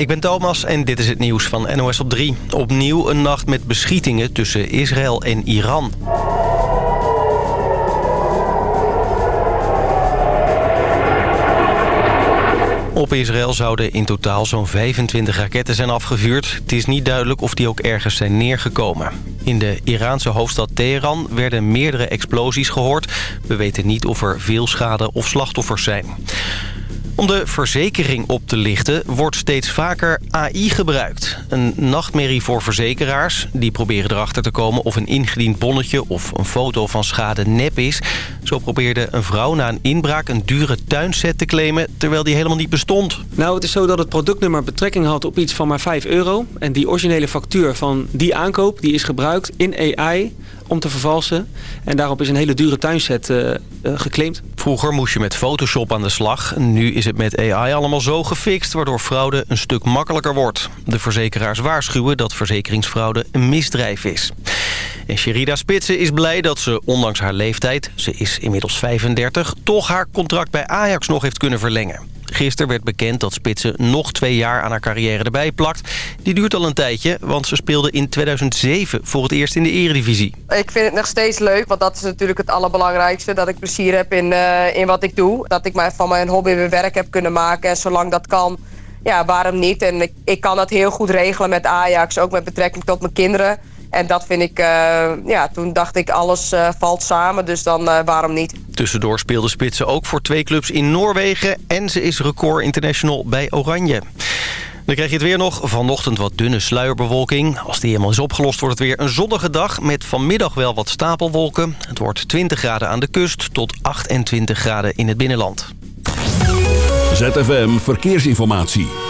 ik ben Thomas en dit is het nieuws van NOS op 3. Opnieuw een nacht met beschietingen tussen Israël en Iran. Op Israël zouden in totaal zo'n 25 raketten zijn afgevuurd. Het is niet duidelijk of die ook ergens zijn neergekomen. In de Iraanse hoofdstad Teheran werden meerdere explosies gehoord. We weten niet of er veel schade of slachtoffers zijn. Om de verzekering op te lichten wordt steeds vaker AI gebruikt. Een nachtmerrie voor verzekeraars. Die proberen erachter te komen of een ingediend bonnetje of een foto van schade nep is. Zo probeerde een vrouw na een inbraak een dure tuinset te claimen... terwijl die helemaal niet bestond. Nou, het is zo dat het productnummer betrekking had op iets van maar 5 euro. En die originele factuur van die aankoop die is gebruikt in AI om te vervalsen. En daarop is een hele dure tuinset uh, geclaimd. Vroeger moest je met Photoshop aan de slag. Nu is het met AI allemaal zo gefixt... waardoor fraude een stuk makkelijker wordt. De verzekeraars waarschuwen dat verzekeringsfraude een misdrijf is. En Sherida Spitsen is blij dat ze, ondanks haar leeftijd... ze is inmiddels 35... toch haar contract bij Ajax nog heeft kunnen verlengen. Gisteren werd bekend dat Spitsen nog twee jaar aan haar carrière erbij plakt. Die duurt al een tijdje, want ze speelde in 2007 voor het eerst in de eredivisie. Ik vind het nog steeds leuk, want dat is natuurlijk het allerbelangrijkste. Dat ik plezier heb in, uh, in wat ik doe. Dat ik van mijn hobby weer werk heb kunnen maken. En zolang dat kan, ja, waarom niet? En ik, ik kan dat heel goed regelen met Ajax, ook met betrekking tot mijn kinderen. En dat vind ik, uh, ja, toen dacht ik alles uh, valt samen, dus dan uh, waarom niet. Tussendoor speelde Spitsen ook voor twee clubs in Noorwegen... en ze is record international bij Oranje. Dan krijg je het weer nog. Vanochtend wat dunne sluierbewolking. Als die helemaal is opgelost wordt het weer een zonnige dag... met vanmiddag wel wat stapelwolken. Het wordt 20 graden aan de kust tot 28 graden in het binnenland. ZFM Verkeersinformatie.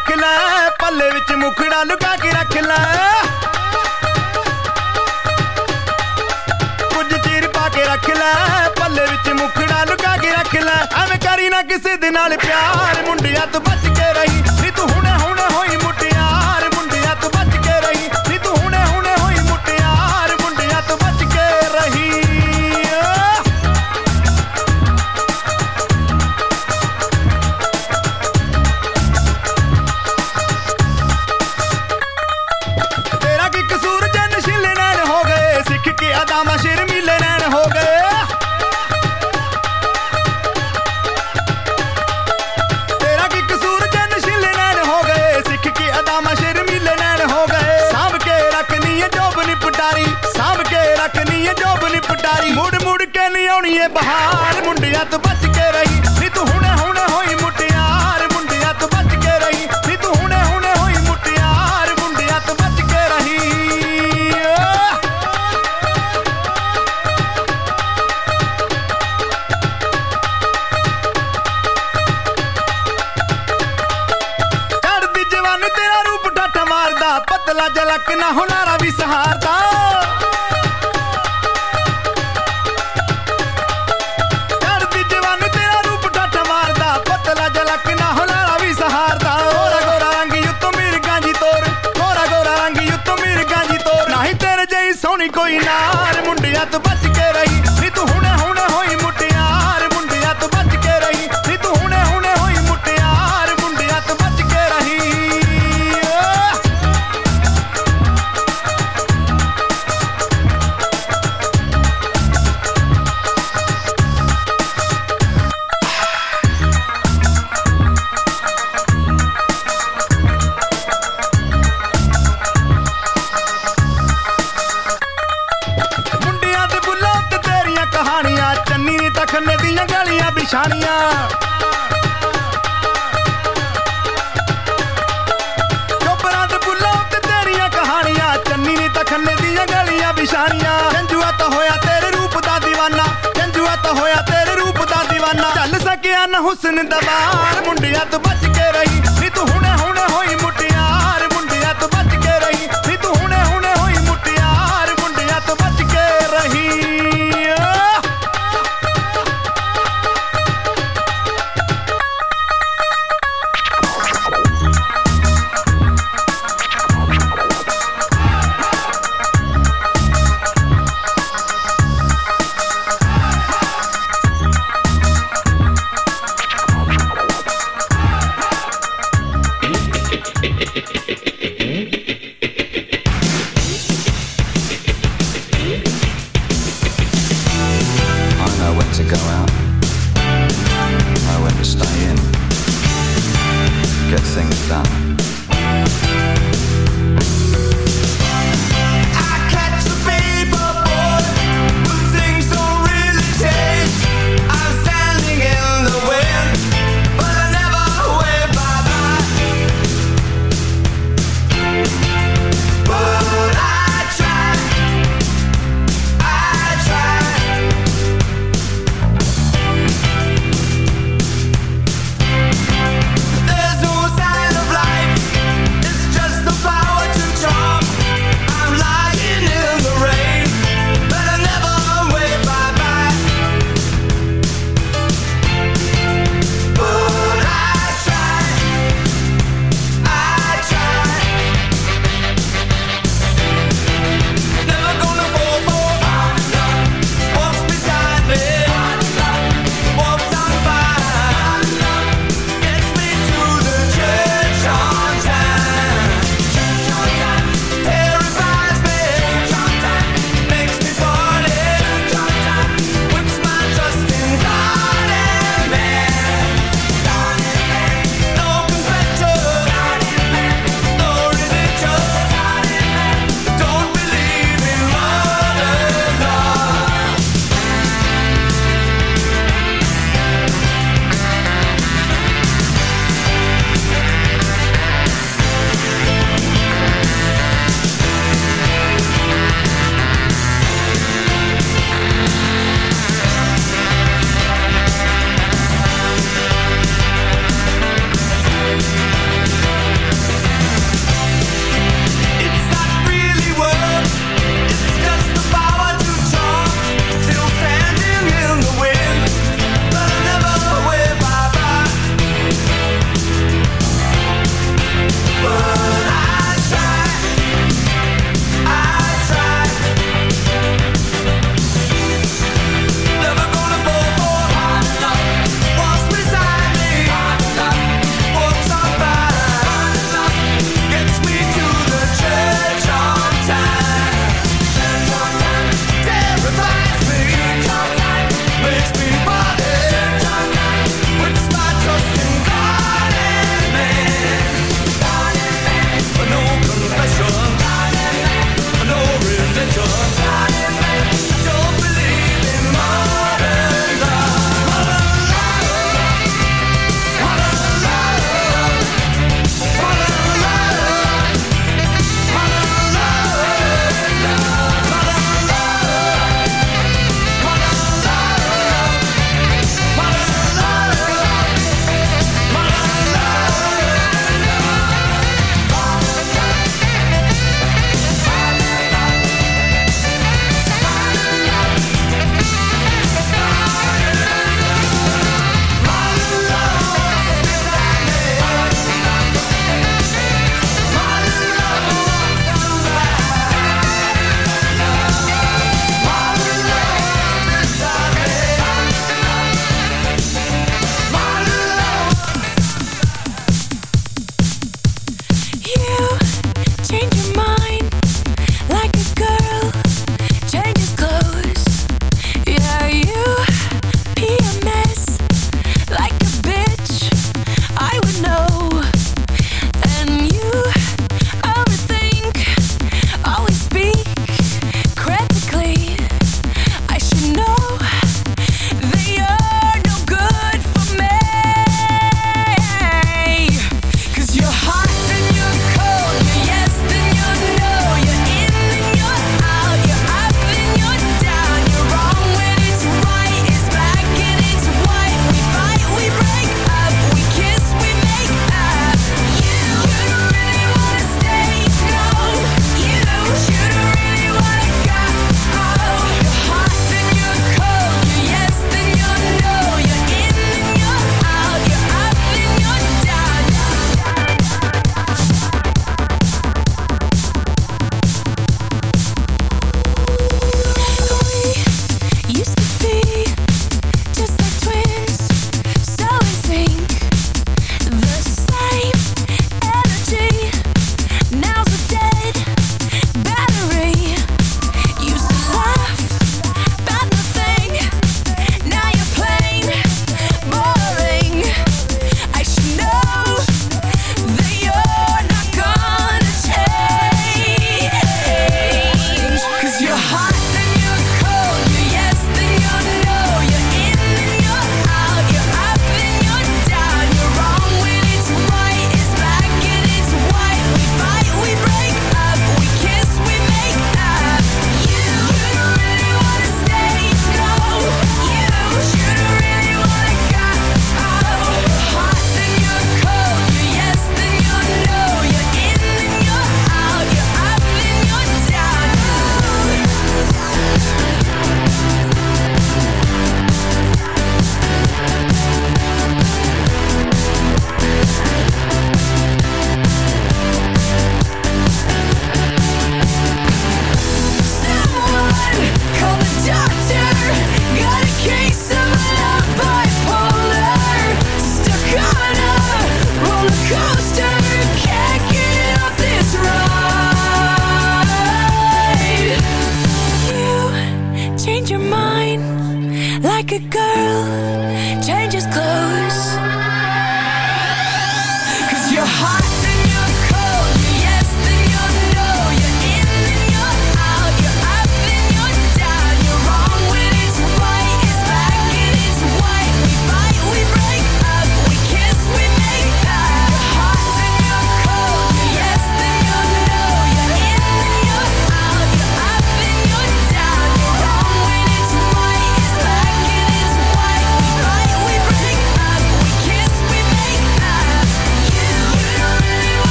ਰੱਖ ਲੈ, ਪੱਲੇ ਵਿੱਚ ਮੁਖੜਾ ਲੁਕਾ ਕੇ ਰੱਖ ਲੈ। ਕੁਝ ਚੀਰ ਪਾ ਕੇ ਰੱਖ ਲੈ, ਪੱਲੇ ਵਿੱਚ ਮੁਖੜਾ ਲੁਕਾ ਕੇ ਰੱਖ ਲੈ। ਐਵੇਂ ਕਰੀ ਨਾ ਕਿਸੇ ਦੇ ਨਾਲ ਪਿਆਰ, ਮੁੰਡਿਆਂ ਤੋਂ ਬਚ ਕੇ ਰਹੀ। ਪਤਲਾ ਜਲਕ ਨਾ ਹੁਨਾਰਾ ਵੀ ਸਹਾਰਦਾ। ਚੜਦੀ ਜਵਾਨ ਤੇਰਾ ਰੂਪ ਠਾਠਾ ਮਾਰਦਾ। ਪਤਲਾ ਜਲਕ ਨਾ ਹੁਨਾਰਾ ਵੀ ਸਹਾਰਦਾ। ਗੋਰਾ ਗੋਰਾ ਰੰਗ ਉੱਤੋਂ ਮਿਰਗਾਂ ਜੀ ਤੋਰ। ਗੋਰਾ ਗੋਰਾ ਰੰਗ ਉੱਤੋਂ ਮਿਰਗਾਂ ਜੀ ਤੋਰ। ਨਹੀਂ ਤੇਰੇ ਜਈ ਸੋਹਣੀ ਕੋਈ ਨਾ। go out. I went to stay in, get things done.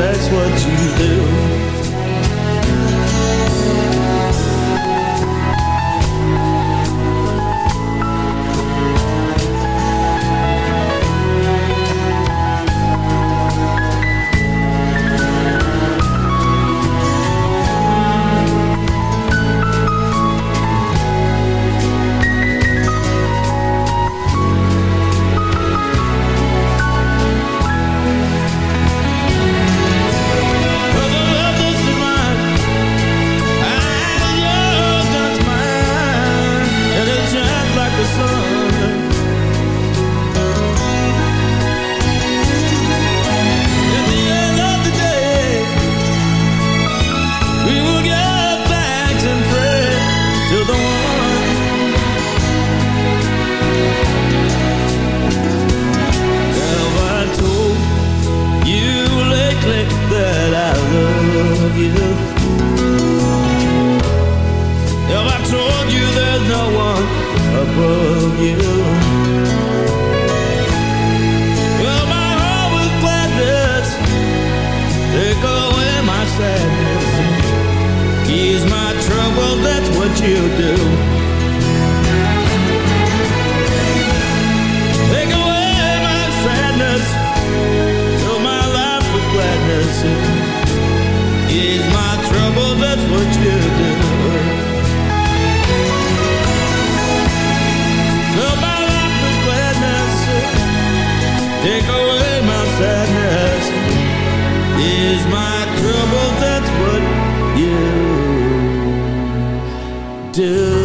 Do do.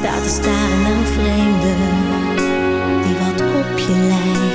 staat te staren naar een vreemde die wat op je lijkt.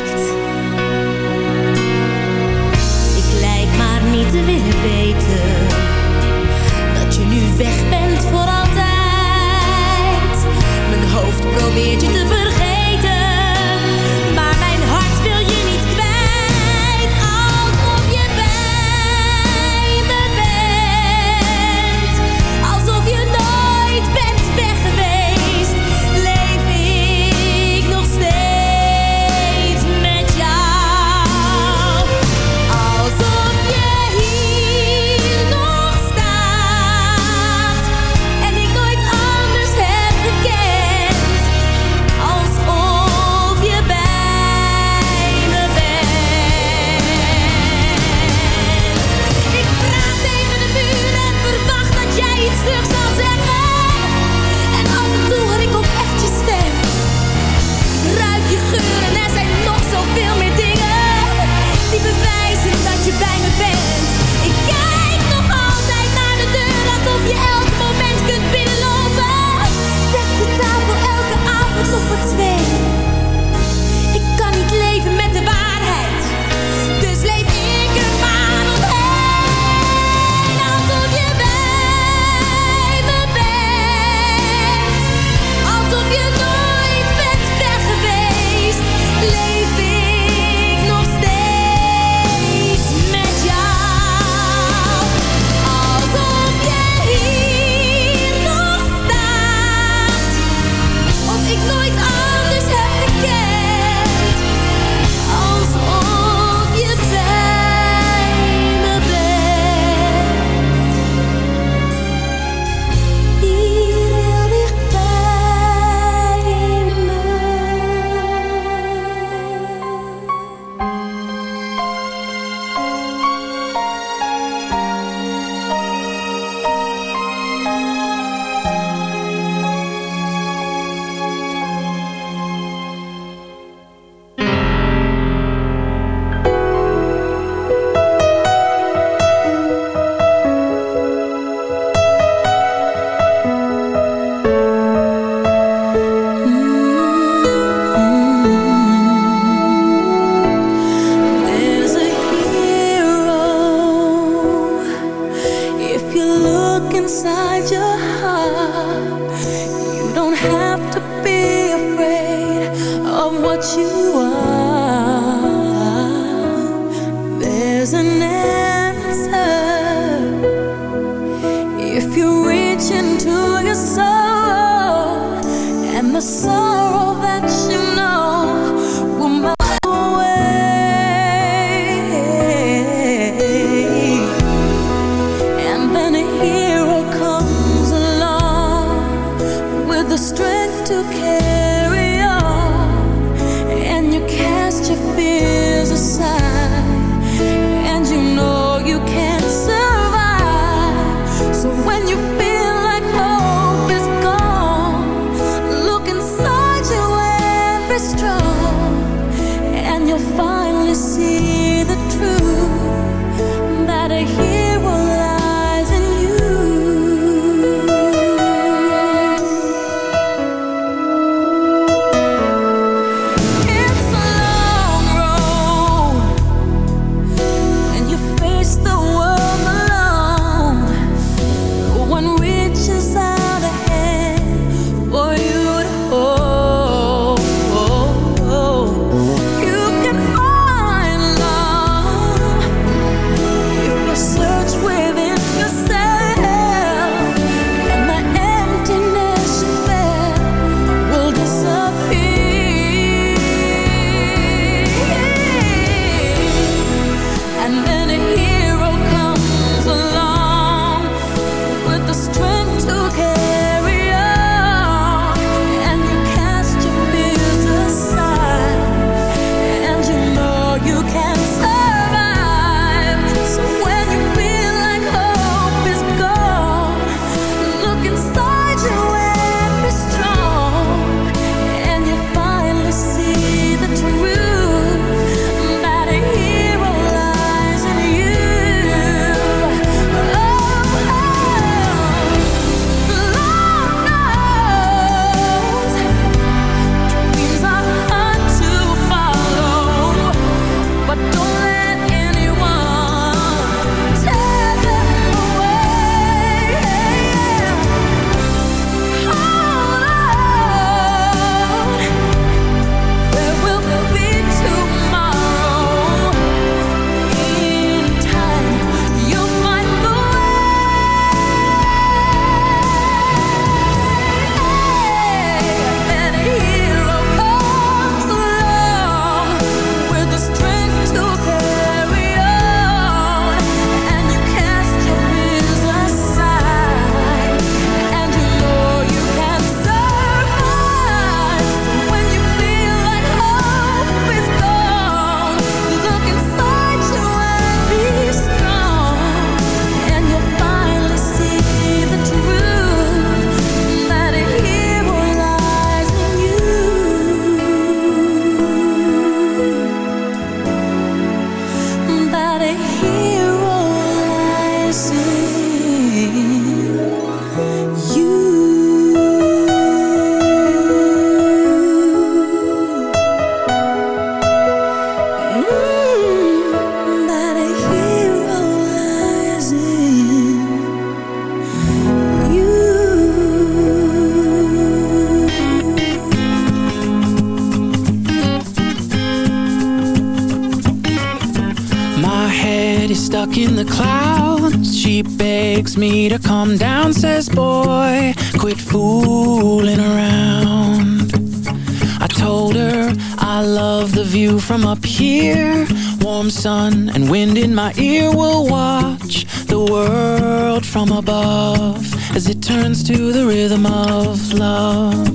From up here. Warm sun and wind in my ear will watch the world from above as it turns to the rhythm of love.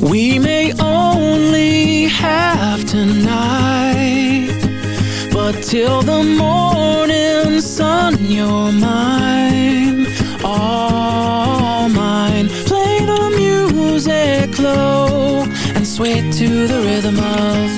We may only have tonight, but till the morning sun, you're mine, all mine. Play the music low and sway to the rhythm of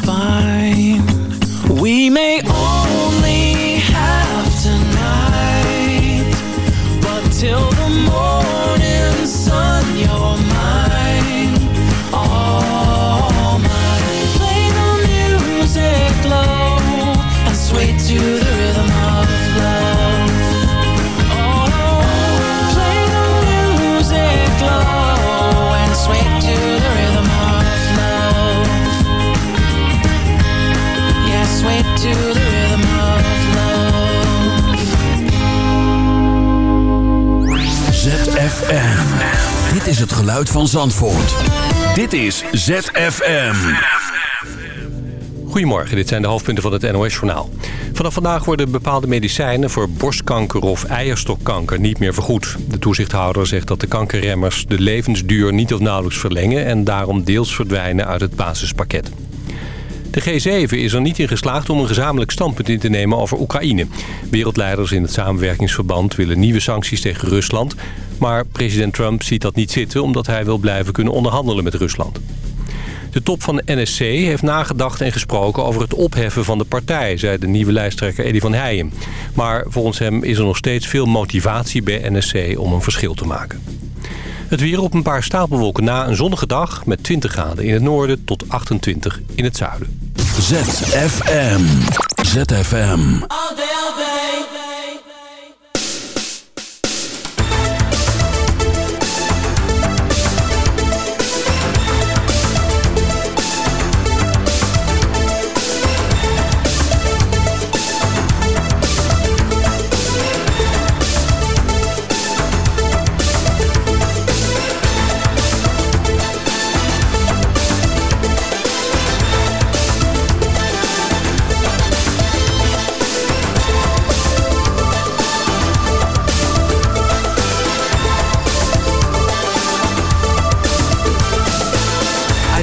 van Zandvoort. Dit is ZFM. Goedemorgen, dit zijn de hoofdpunten van het NOS-journaal. Vanaf vandaag worden bepaalde medicijnen voor borstkanker of eierstokkanker niet meer vergoed. De toezichthouder zegt dat de kankerremmers de levensduur niet of nauwelijks verlengen... en daarom deels verdwijnen uit het basispakket. De G7 is er niet in geslaagd om een gezamenlijk standpunt in te nemen over Oekraïne. Wereldleiders in het samenwerkingsverband willen nieuwe sancties tegen Rusland... maar president Trump ziet dat niet zitten omdat hij wil blijven kunnen onderhandelen met Rusland. De top van de NSC heeft nagedacht en gesproken over het opheffen van de partij... zei de nieuwe lijsttrekker Eddy van Heijen. Maar volgens hem is er nog steeds veel motivatie bij NSC om een verschil te maken. Het weer op een paar stapelwolken na een zonnige dag... met 20 graden in het noorden tot 28 in het zuiden. ZFM. ZFM.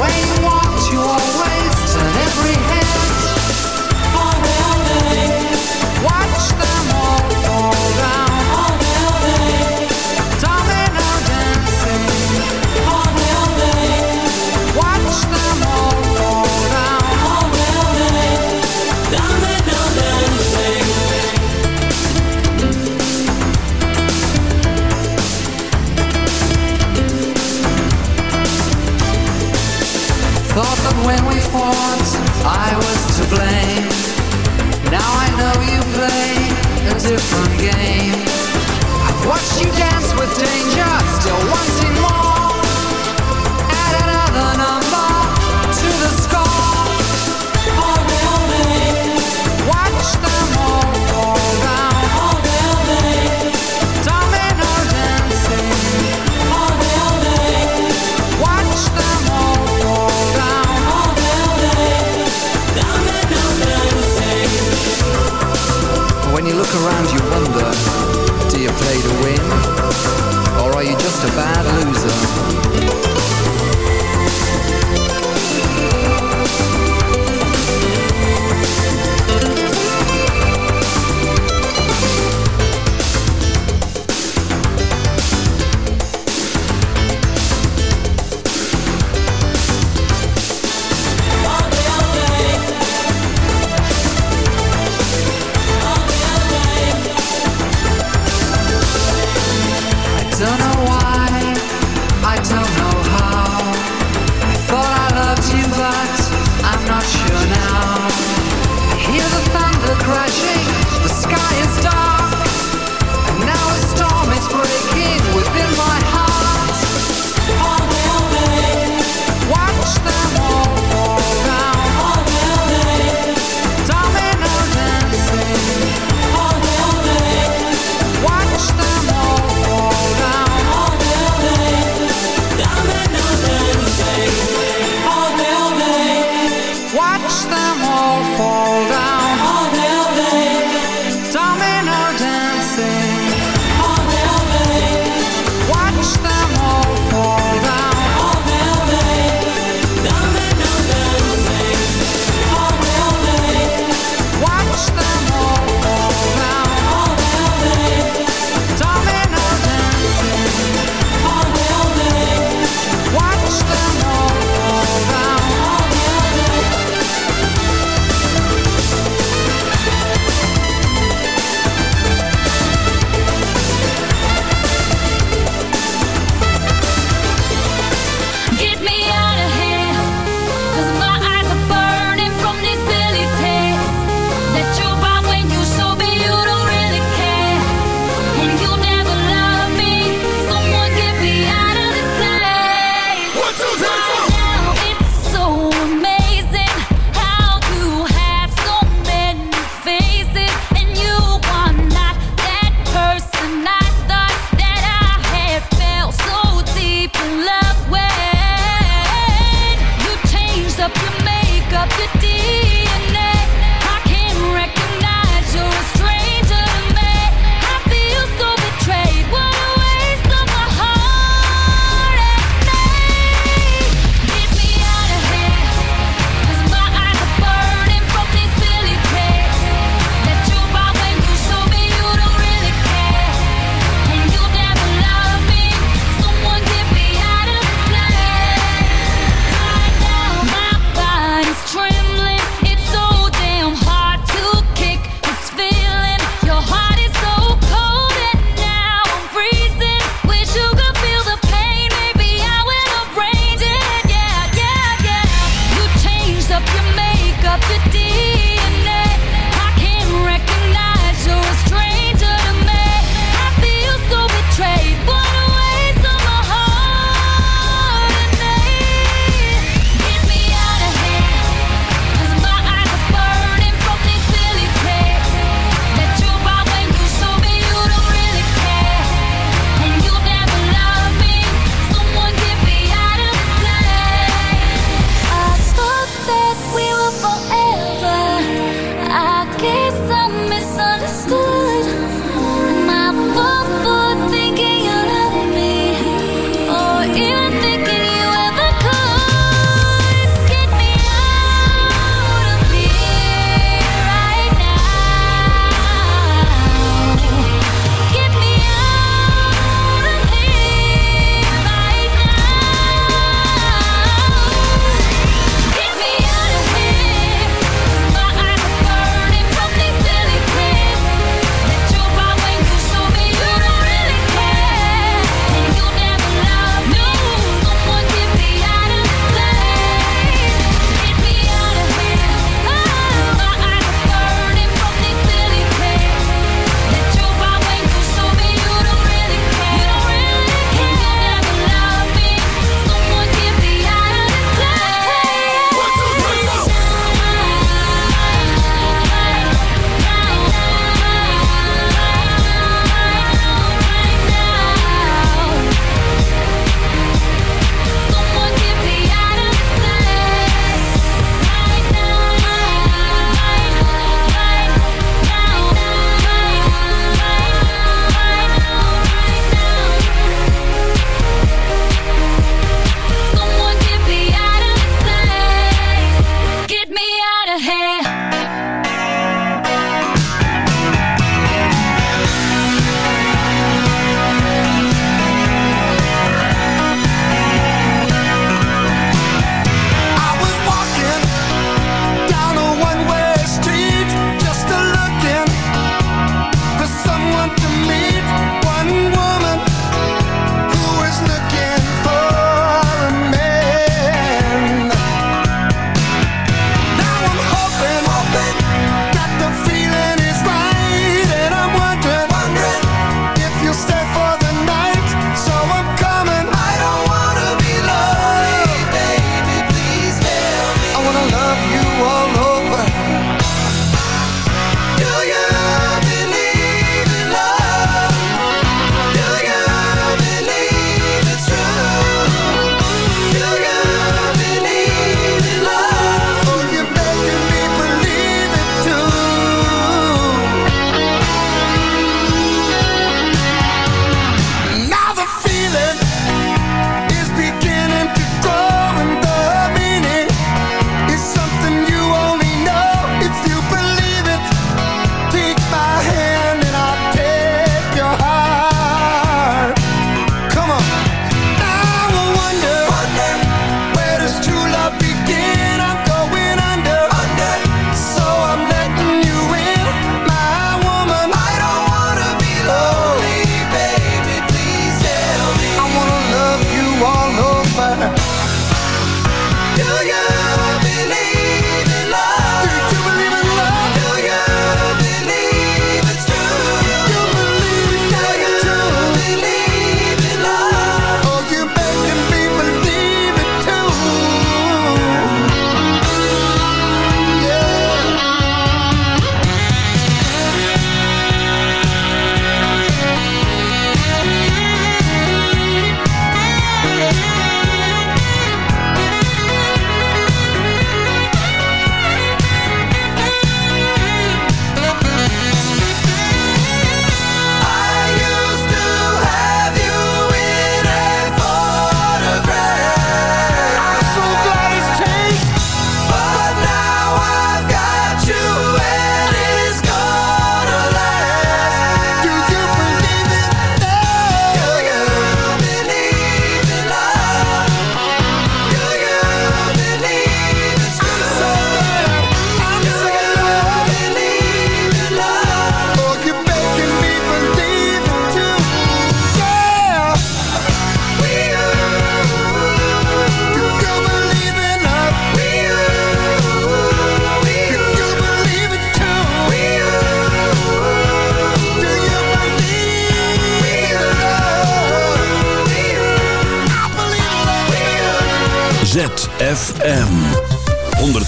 Wayne walked you always, turn every head. Thought that when we fought, I was to blame. Now I know you play a different game. I've watched you dance with danger, still wanting more. Add another number to the score. play to win? Or are you just a bad loser?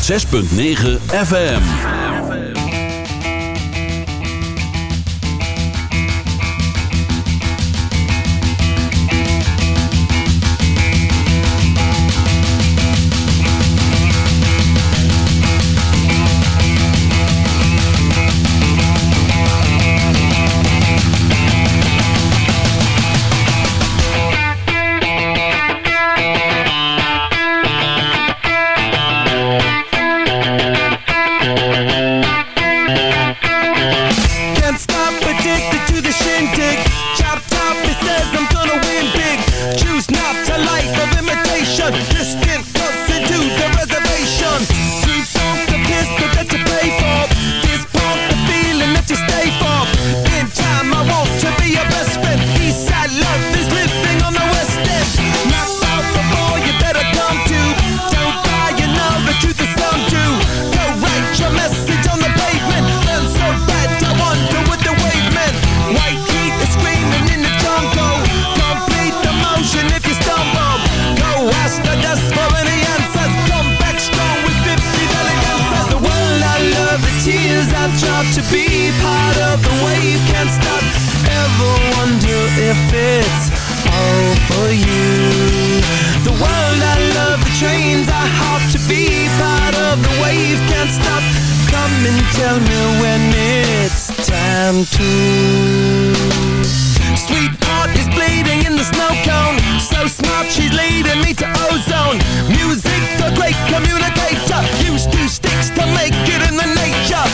106.9 FM for you? The world I love, the trains I hop to be part of the wave. Can't stop. Come and tell me when it's time to. Sweetheart is bleeding in the snow cone. So smart, she's leading me to ozone. Music, the great communicator. Use two sticks to make it in the nature.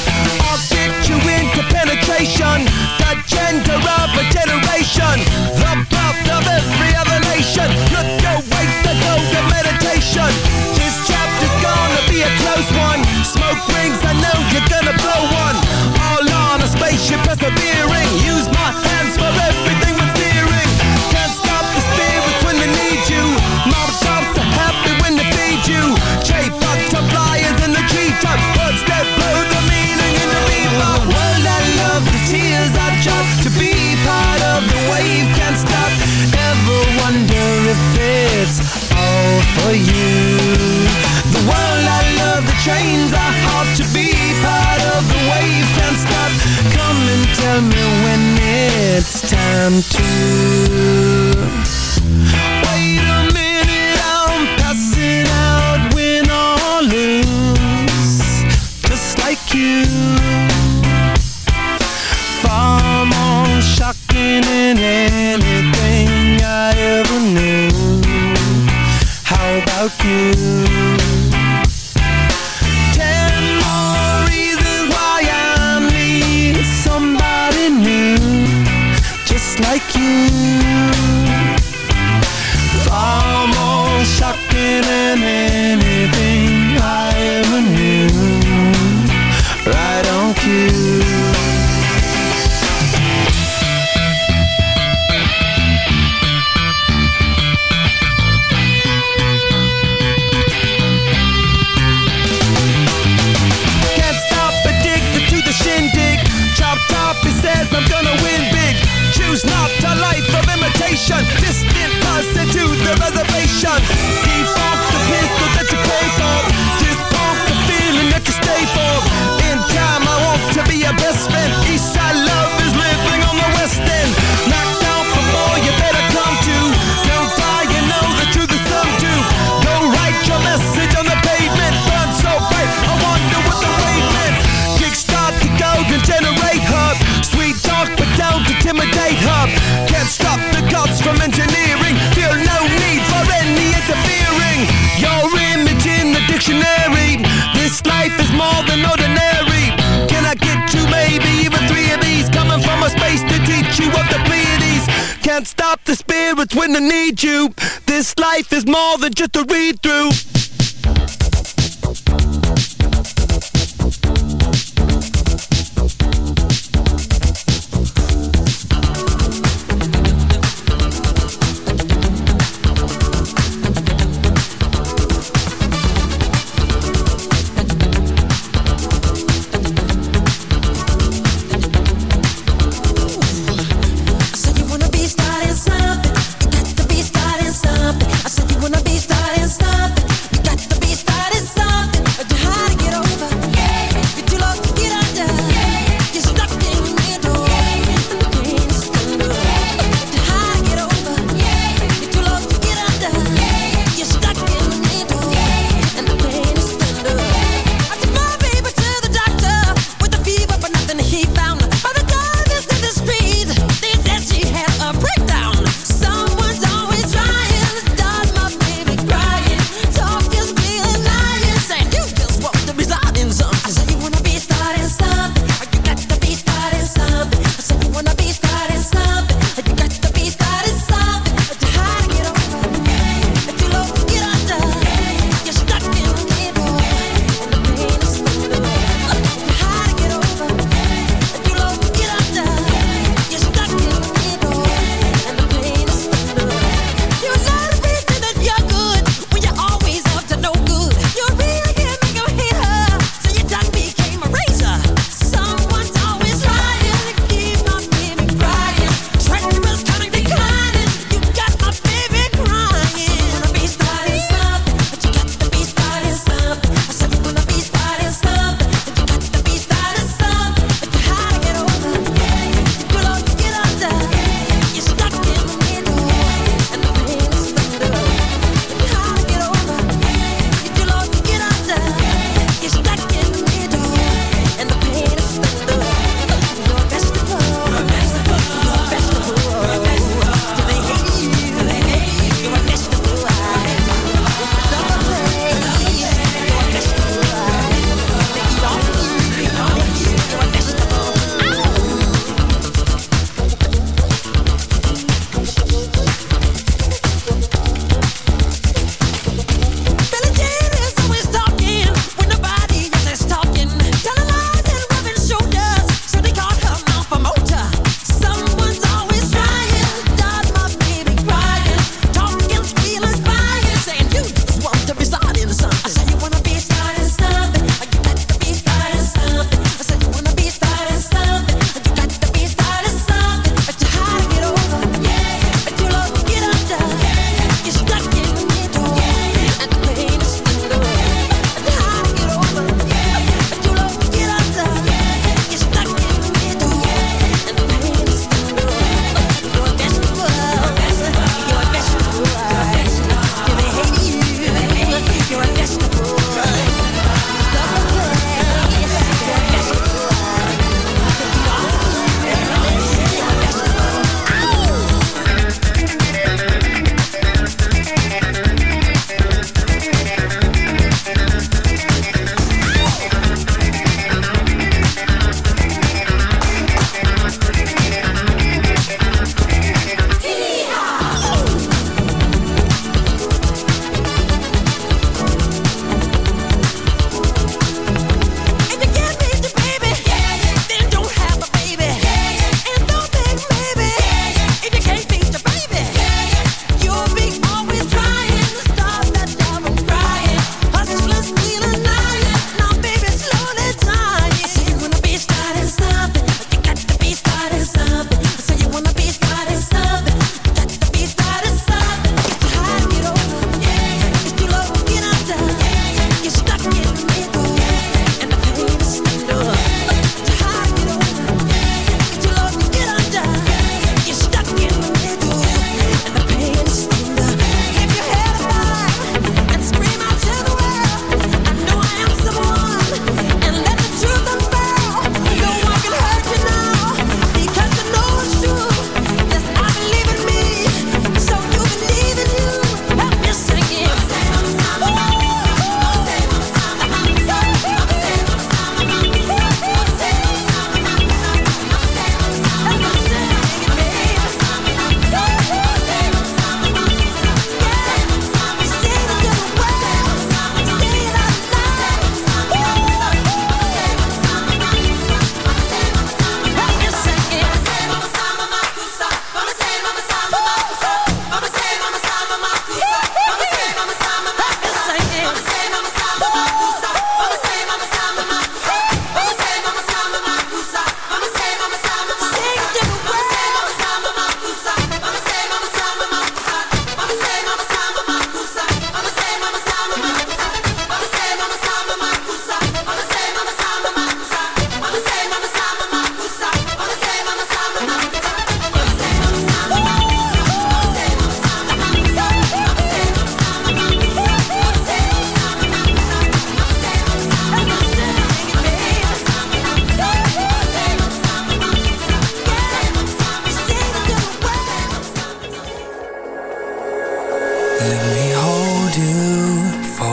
I'll get you into penetration. The gender of a generation. The meditation. This chapter's gonna be a close one. Smoke rings, I know you're gonna blow one. All on a spaceship persevering. For you? The world I love, the trains I hop to be part of the wave. Can't stop. Come and tell me when it's time to. You? Ten more reasons why I need somebody new, just like you. Far more shocking than anything I ever knew. Right on cue. Imitation. Distant person to the reservation. Default the pistol that you pay for. Pump the feeling that you stay for. In time, I want to be your best friend. East side love intimidate hub. Can't stop the gods from engineering. Feel no need for any interfering. Your image in the dictionary. This life is more than ordinary. Can I get two, maybe even three of these? Coming from a space to teach you of the Pleiades. Can't stop the spirits when they need you. This life is more than just a read through.